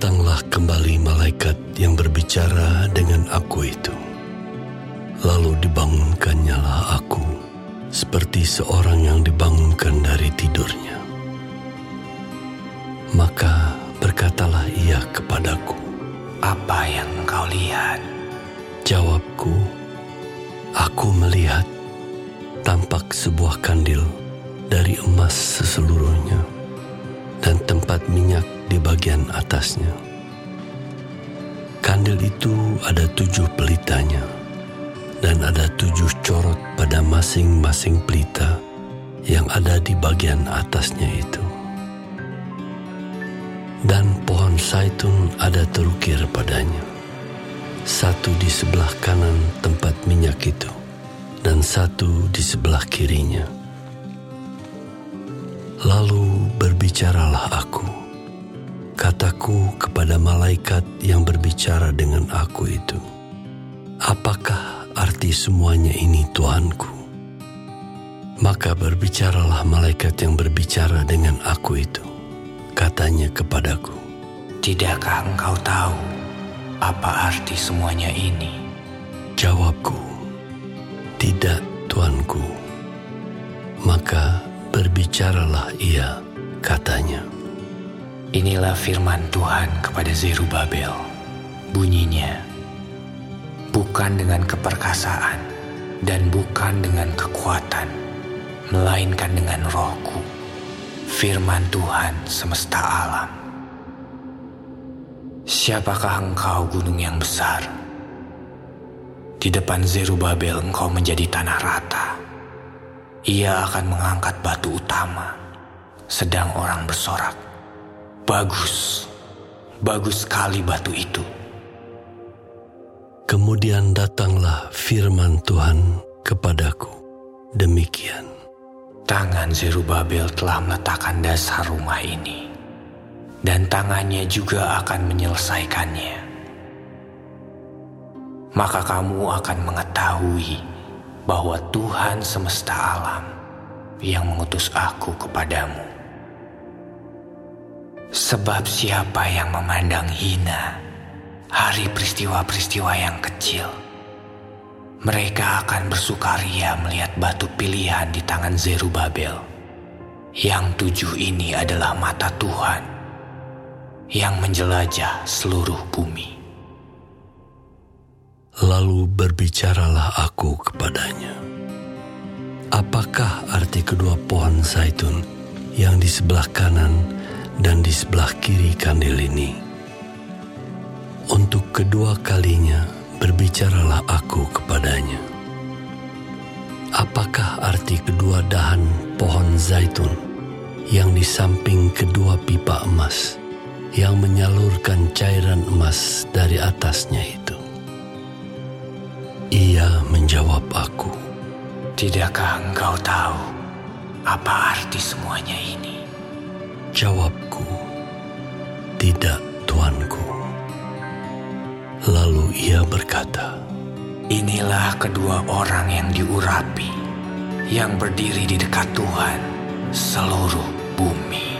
Datanglah kembali malaikat yang berbicara dengan aku itu. Lalu dibangunkannyalah aku seperti seorang yang dibangunkan dari tidurnya. Maka berkatalah ia kepadaku, Apa yang engkau lihat? Jawabku, aku melihat tampak sebuah kandil dari emas seseluruhnya dan tempat minyak di bagian atasnya. Kandil itu ada tujuh pelitanya dan ada tujuh corot pada masing-masing pelita yang ada di bagian atasnya itu. Dan pohon saitun ada terukir padanya. Satu di sebelah kanan tempat minyak itu, dan satu di sebelah kirinya. Lalu berbicaralah aku, kataku kepada malaikat yang berbicara dengan aku itu, Apakah arti semuanya ini Tuanku? Maka berbicaralah malaikat yang berbicara dengan aku itu, katanya kepadaku, Tidakkah engkau tahu apa arti semuanya ini? Jawabku, tidak Tuanku. Maka berbicaralah ia, katanya. Inilah firman Tuhan kepada Zerubabel. Bunyinya, bukan dengan keperkasaan dan bukan dengan kekuatan, melainkan dengan rohku. Firman Tuhan semesta alam. Siapakah engkau gunung yang besar? Di depan Zerubabel engkau menjadi tanah rata. Ia akan mengangkat batu utama, sedang orang bersorak. Bagus, bagus sekali batu itu. Kemudian datanglah firman Tuhan kepadaku. Demikian, Tangan Zerubabel telah meletakkan dasar rumah ini, dan tangannya juga akan menyelesaikannya. Maka kamu akan mengetahui bahwa Tuhan semesta alam yang mengutus aku kepadamu. Sebab siapa yang memandang hina hari peristiwa-peristiwa yang kecil, mereka akan bersukaria melihat batu pilihan di tangan Zerubabel. Yang tujuh ini adalah mata Tuhan yang menjelajah seluruh bumi. lalu berbicaralah aku kepadanya. Apakah arti kedua pohon zaitun yang di sebelah kanan dan di sebelah kiri kandil ini? Untuk kedua kalinya berbicaralah aku kepadanya. Apakah arti kedua dahan pohon zaitun yang di samping kedua pipa emas yang menyalurkan cairan emas dari atasnya itu? Ia menjawab aku, Tidakkah engkau tahu apa arti semuanya ini? Jawabku, tidak tuanku. Lalu ia berkata, Inilah kedua orang yang diurapi, yang berdiri di dekat Tuhan seluruh bumi.